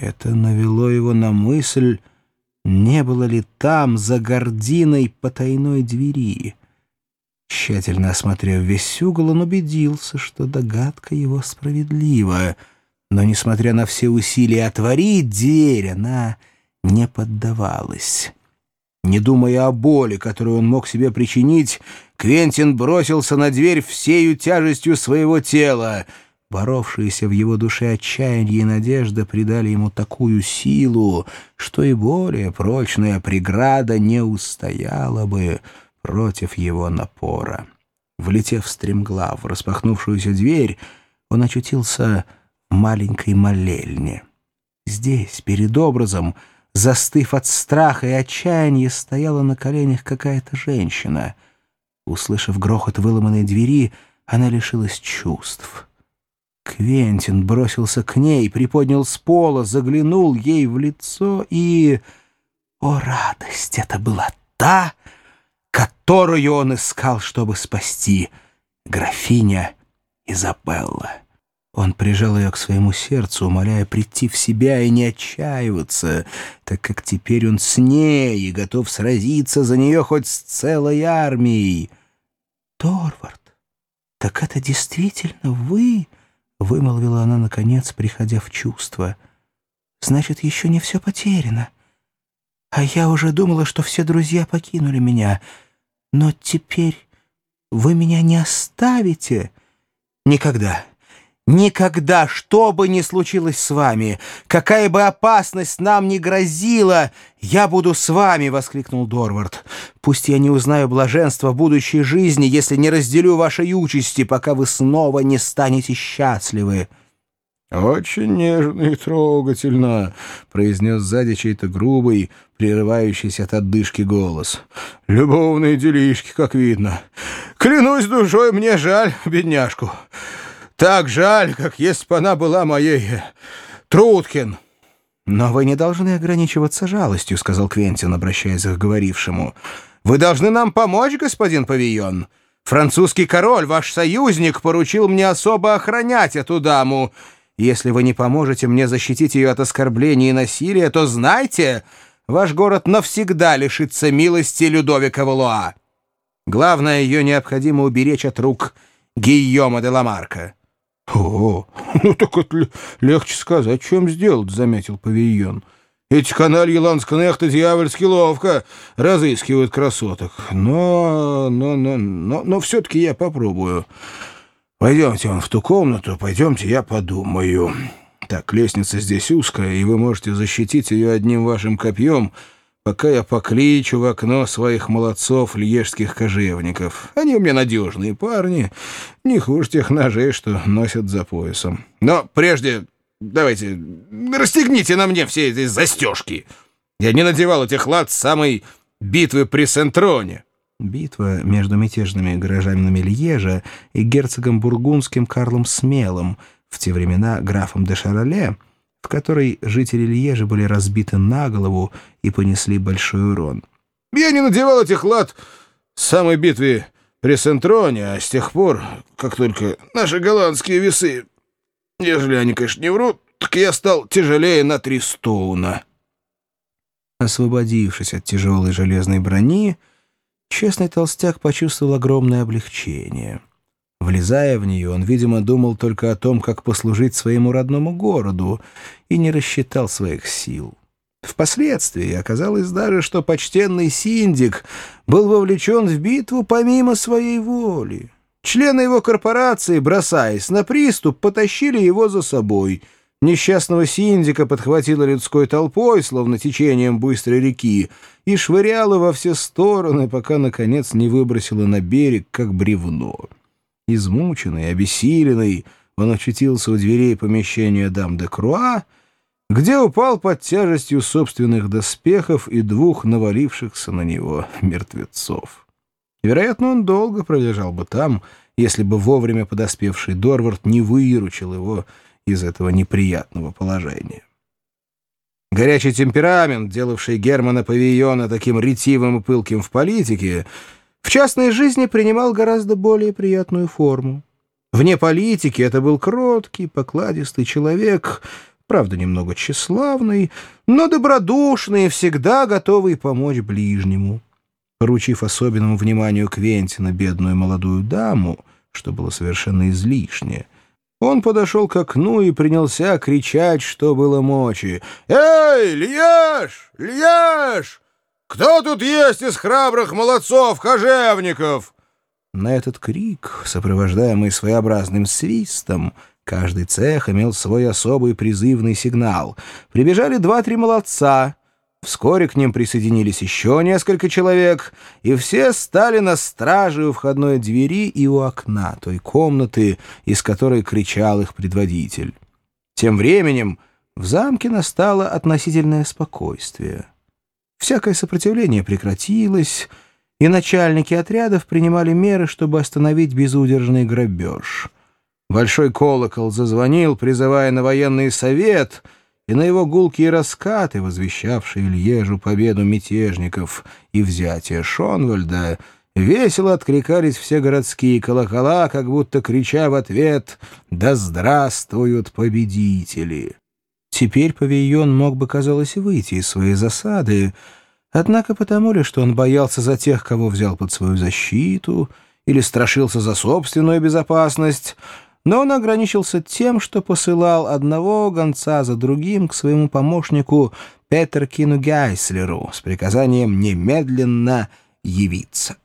Это навело его на мысль, не было ли там, за гординой потайной двери. Тщательно осмотрев весь угол, он убедился, что догадка его справедлива. Но, несмотря на все усилия отворить дверь, она не поддавалась. Не думая о боли, которую он мог себе причинить, Квентин бросился на дверь всею тяжестью своего тела. Боровшиеся в его душе отчаяние и надежда придали ему такую силу, что и более прочная преграда не устояла бы против его напора. Влетев стремглав в распахнувшуюся дверь, он очутился в маленькой молельне. Здесь, перед образом, застыв от страха и отчаяния, стояла на коленях какая-то женщина. Услышав грохот выломанной двери, она лишилась чувств. Квентин бросился к ней, приподнял с пола, заглянул ей в лицо и... О, радость! Это была та, которую он искал, чтобы спасти графиня Изабелла. Он прижал ее к своему сердцу, умоляя прийти в себя и не отчаиваться, так как теперь он с ней и готов сразиться за нее хоть с целой армией. «Торвард, так это действительно вы?» — вымолвила она, наконец, приходя в чувство. «Значит, еще не все потеряно. А я уже думала, что все друзья покинули меня. Но теперь вы меня не оставите?» «Никогда». Никогда, что бы ни случилось с вами, какая бы опасность нам ни грозила, я буду с вами, — воскликнул Дорвард. Пусть я не узнаю блаженства будущей жизни, если не разделю вашей участи, пока вы снова не станете счастливы. «Очень нежно и трогательно», — произнес сзади чей-то грубый, прерывающийся от отдышки голос. «Любовные делишки, как видно. Клянусь душой, мне жаль бедняжку». Так жаль, как если бы она была моей... Э, Труткин!» «Но вы не должны ограничиваться жалостью», — сказал Квентин, обращаясь к говорившему. «Вы должны нам помочь, господин Павион. Французский король, ваш союзник, поручил мне особо охранять эту даму. Если вы не поможете мне защитить ее от оскорблений и насилия, то знайте, ваш город навсегда лишится милости Людовика Валуа. Главное, ее необходимо уберечь от рук Гийома де Ламарка». «О, ну так это легче сказать, чем сделать», — заметил павильон. «Эти канальи ланскнехта дьявольски ловко разыскивают красоток. Но, но, но, но, но все-таки я попробую. Пойдемте он в ту комнату, пойдемте, я подумаю. Так, лестница здесь узкая, и вы можете защитить ее одним вашим копьем, пока я покличу в окно своих молодцов льежских кожевников. Они у меня надежные парни, не хуже тех ножей, что носят за поясом. Но прежде давайте расстегните на мне все эти застежки. Я не надевал этих лад с самой битвы при Сентроне. Битва между мятежными горожанами Льежа и герцогом бургундским Карлом Смелым, в те времена графом де Шароле, в которой жители Льежа были разбиты на голову и понесли большой урон. «Я не надевал этих лад с самой битвы при Сентроне, а с тех пор, как только наши голландские весы, ежели они, конечно, не врут, так я стал тяжелее на три стоуна». Освободившись от тяжелой железной брони, честный толстяк почувствовал огромное облегчение — Влезая в нее, он, видимо, думал только о том, как послужить своему родному городу, и не рассчитал своих сил. Впоследствии оказалось даже, что почтенный синдик был вовлечен в битву помимо своей воли. Члены его корпорации, бросаясь на приступ, потащили его за собой. Несчастного синдика подхватило людской толпой, словно течением быстрой реки, и швыряло во все стороны, пока, наконец, не выбросило на берег, как бревно. Измученный, обессиленный, он очутился у дверей помещения дам де Круа, где упал под тяжестью собственных доспехов и двух навалившихся на него мертвецов. Вероятно, он долго пролежал бы там, если бы вовремя подоспевший Дорвард не выручил его из этого неприятного положения. Горячий темперамент, делавший Германа Павийона таким ретивым и пылким в политике, в частной жизни принимал гораздо более приятную форму. Вне политики это был кроткий, покладистый человек, правда, немного тщеславный, но добродушный и всегда готовый помочь ближнему. Поручив особенному вниманию Квентина бедную молодую даму, что было совершенно излишне, он подошел к окну и принялся кричать, что было мочи. «Эй, Льеш! Льеш! Кто тут есть из храбрых молодцов-кожевников?» На этот крик, сопровождаемый своеобразным свистом, каждый цех имел свой особый призывный сигнал. Прибежали два-три молодца. Вскоре к ним присоединились еще несколько человек, и все стали на страже у входной двери и у окна той комнаты, из которой кричал их предводитель. Тем временем в замке настало относительное спокойствие. Всякое сопротивление прекратилось, и начальники отрядов принимали меры, чтобы остановить безудержный грабеж. Большой колокол зазвонил, призывая на военный совет, и на его гулкие раскаты, возвещавшие Льежу победу мятежников и взятие Шонвальда, весело откликались все городские колокола, как будто крича в ответ «Да здравствуют победители!». Теперь павильон мог бы, казалось, выйти из своей засады, Однако потому ли, что он боялся за тех, кого взял под свою защиту, или страшился за собственную безопасность, но он ограничился тем, что посылал одного гонца за другим к своему помощнику Петеркину Гайслеру с приказанием немедленно явиться.